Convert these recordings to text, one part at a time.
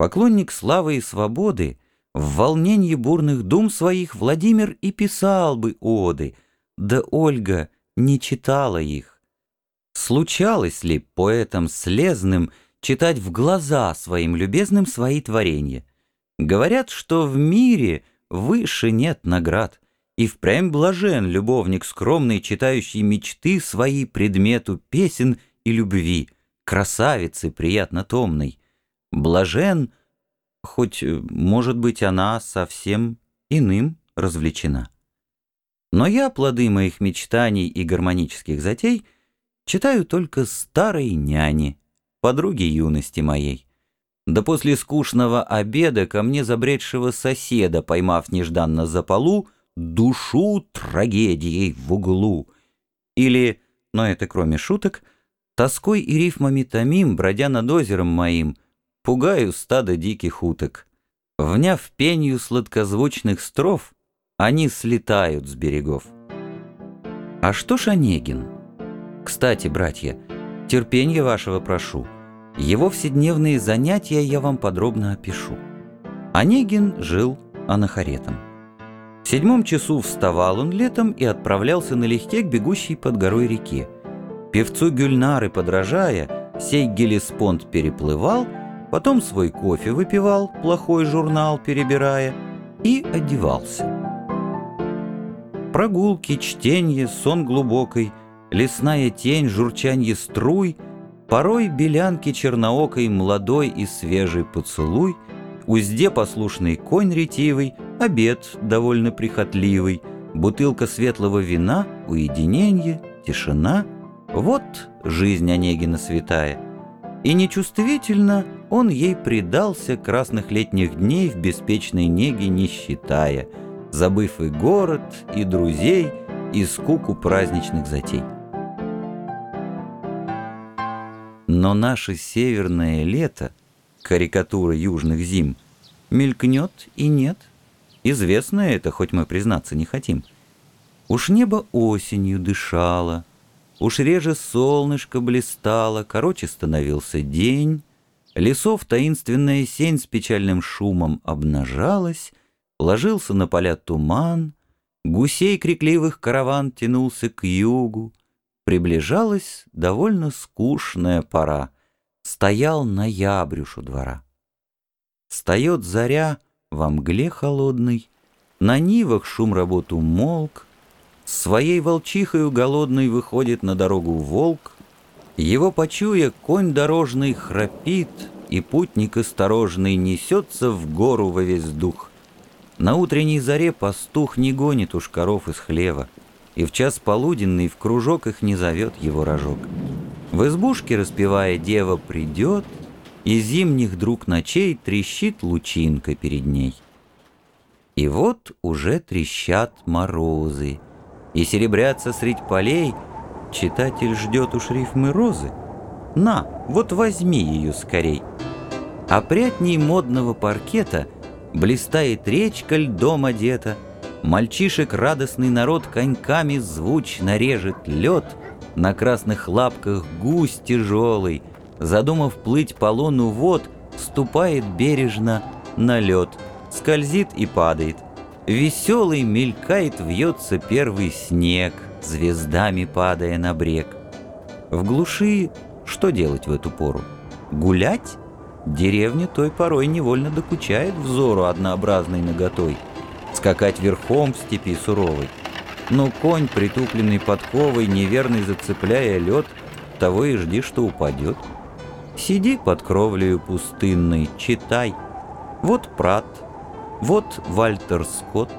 Поклонник славы и свободы, в волнении бурных дум своих Владимир и писал бы оды, да Ольга не читала их. Случалось ли поэтам слезным читать в глаза своим любезным свои творения? Говорят, что в мире выше нет наград, и впрямь блажен любовник скромный, читающий мечты свои предмету песен и любви, красавицы приятно томной. Блажен, хоть, может быть, она совсем иным развлечена. Но я плоды моих мечтаний и гармонических затей читаю только старой няне, подруге юности моей. Да после скучного обеда ко мне забредшего соседа, поймав нежданно за полу, душу трагедией в углу. Или, но это кроме шуток, тоской и рифмами томим, бродя над озером моим, пугаю стадо диких уток. Вняв пенью сладкозвучных строф, они слетают с берегов. А что ж Онегин? Кстати, братья, терпения вашего прошу — его вседневные занятия я вам подробно опишу. Онегин жил анахаретом. В седьмом часу вставал он летом и отправлялся налегке к бегущей под горой реке. Певцу Гюльнары подражая, сей Гелеспонд переплывал, потом свой кофе выпивал, плохой журнал перебирая, и одевался. Прогулки, чтение, сон глубокой, лесная тень, журчанье струй — Порой белянки черноокой молодой и свежий поцелуй, Узде послушный конь ретивый, обед довольно прихотливый, Бутылка светлого вина, уединенье, тишина — Вот жизнь Онегина святая. И нечувствительно он ей предался Красных летних дней в беспечной неге не считая, Забыв и город, и друзей, и скуку праздничных затей. Но наше северное лето, карикатура южных зим, мелькнет и нет. Известно это, хоть мы признаться не хотим. Уж небо осенью дышало, Уж реже солнышко блистало, Короче становился день, Лесов таинственная сень с печальным шумом обнажалась, Ложился на поля туман, Гусей крикливых караван тянулся к югу, Приближалась довольно скучная пора. Стоял ноябрюш у двора. Встает заря во мгле холодной, На нивах шум работу молк, Своей волчихою голодной Выходит на дорогу волк, Его почуя, конь дорожный храпит, И путник осторожный Несется в гору во весь дух. На утренней заре пастух Не гонит уж коров из хлева — и в час полуденный в кружок их не зовет его рожок. В избушке, распевая, дева придет, и зимних друг ночей трещит лучинка перед ней. И вот уже трещат морозы, и серебрятся средь полей, читатель ждет уж рифмы розы. На, вот возьми ее скорей. Опрятней модного паркета блистает речка льдом одета — Мальчишек радостный народ коньками звучно режет лед, На красных лапках гусь тяжелый, Задумав плыть по луну вод, Ступает бережно на лед, Скользит и падает. Веселый мелькает, вьется первый снег, Звездами падая на брег. В глуши что делать в эту пору? Гулять? Деревня той порой невольно докучает взору однообразной наготой — скакать верхом в степи суровой. Но конь, притупленный подковой, неверный зацепляя лед, того и жди, что упадет. Сиди под кровлею пустынной, читай. Вот Прат, вот Вальтер Скотт.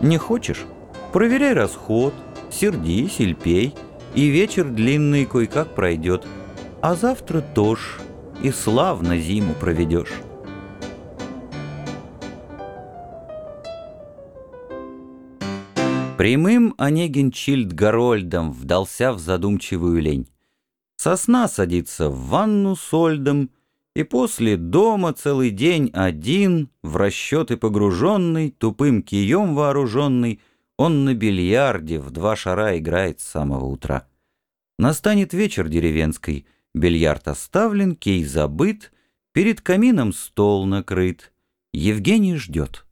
Не хочешь? Проверяй расход, сердись или пей, и вечер длинный кое-как пройдет, а завтра тоже и славно зиму проведешь. Прямым Онегин Чильд-Гарольдом вдался в задумчивую лень. Сосна садится в ванну с Ольдом, и после дома целый день один, в расчеты погруженный, тупым кием вооруженный, он на бильярде в два шара играет с самого утра. Настанет вечер деревенский, бильярд оставлен, кей забыт, Перед камином стол накрыт, Евгений ждет.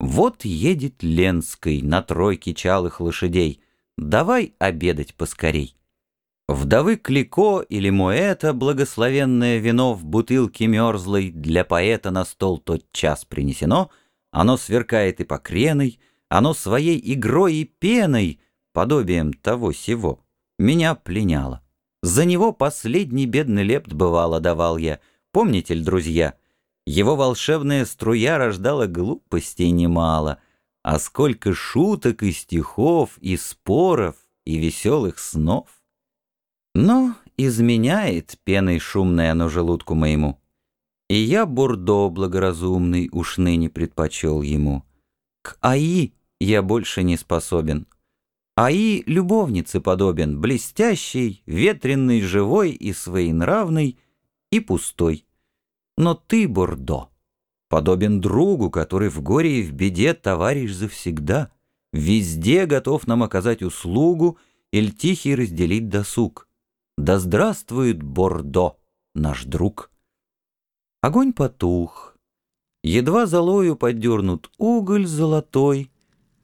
Вот едет Ленской на тройке чалых лошадей. Давай обедать поскорей. Вдовы Клико или Муэта благословенное вино в бутылке мерзлой для поэта на стол тот час принесено, оно сверкает и покреной, оно своей игрой и пеной, подобием того сего, меня пленяло. За него последний бедный лепт бывало давал я, помните ли, друзья? Его волшебная струя рождала глупостей немало, а сколько шуток и стихов, и споров, и веселых снов. Но изменяет пеной шумной оно желудку моему. И я Бурдо благоразумный уж ныне предпочел ему. К Аи я больше не способен. Аи любовнице подобен, блестящий, ветренный, живой и своенравный, и пустой. Но ты, Бурдо, подобен другу, который в горе и в беде товарищ завсегда, везде готов нам оказать услугу или тихий разделить досуг. Да здравствует Бордо, наш друг! Огонь потух. Едва золою поддернут уголь золотой,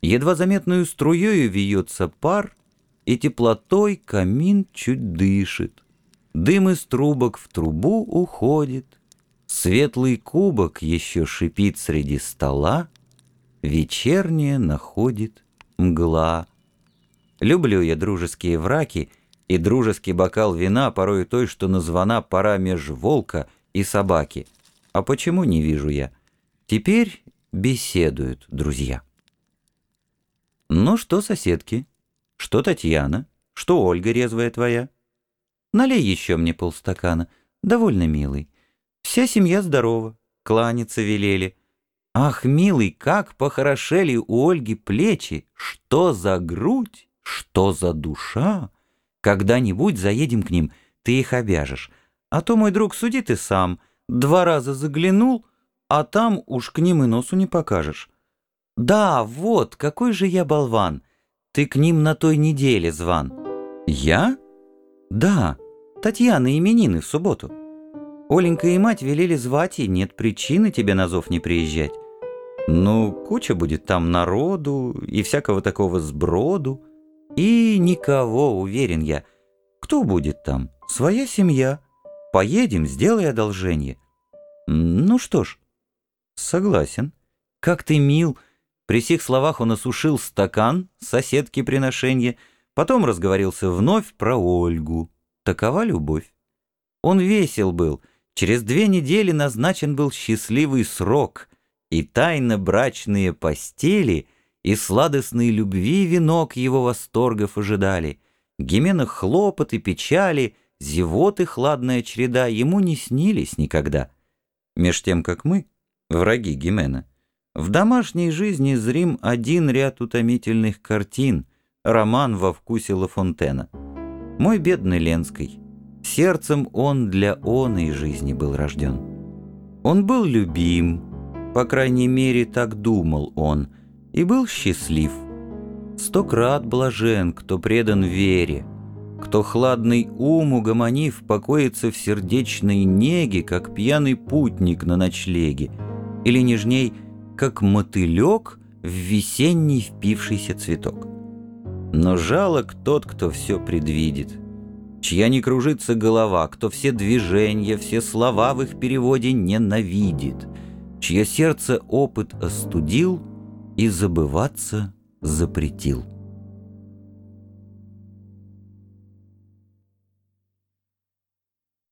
Едва заметную струею вьется пар, И теплотой камин чуть дышит. Дым из трубок в трубу уходит, Светлый кубок еще шипит среди стола, Вечерняя находит мгла. Люблю я дружеские враки — и дружеский бокал вина порой той, что названа пора меж волка и собаки. А почему не вижу я? Теперь беседуют друзья. Ну что, соседки? Что Татьяна? Что Ольга резвая твоя? Налей еще мне полстакана. Довольно милый. Вся семья здорова. Кланяться велели. Ах, милый, как похорошели у Ольги плечи! Что за грудь! Что за душа! Когда-нибудь заедем к ним, ты их обяжешь. А то, мой друг, суди ты сам. Два раза заглянул, а там уж к ним и носу не покажешь. Да, вот, какой же я болван. Ты к ним на той неделе зван. Я? Да, Татьяна именины в субботу. Оленька и мать велели звать, и нет причины тебе на зов не приезжать. Ну, куча будет там народу и всякого такого сброду. И никого, уверен я. Кто будет там? Своя семья. Поедем, сделай одолжение. Ну что ж, согласен. Как ты мил. При сих словах он осушил стакан, соседки приношения, потом разговорился вновь про Ольгу. Такова любовь. Он весел был. Через две недели назначен был счастливый срок, и тайно брачные постели — и сладостной любви венок его восторгов ожидали. Гимена хлопоты, печали, зевоты хладная череда ему не снились никогда. Меж тем, как мы, враги Гимена, в домашней жизни зрим один ряд утомительных картин, роман во вкусе Ла Фонтена. Мой бедный Ленский, сердцем он для оной жизни был рожден. Он был любим, по крайней мере, так думал он — и был счастлив. Сто крат блажен, кто предан вере, кто хладный ум угомонив покоится в сердечной неге, как пьяный путник на ночлеге, или нежней, как мотылек в весенний впившийся цветок. Но жалок тот, кто все предвидит, чья не кружится голова, кто все движения, все слова в их переводе ненавидит, чье сердце опыт остудил — и забываться запретил.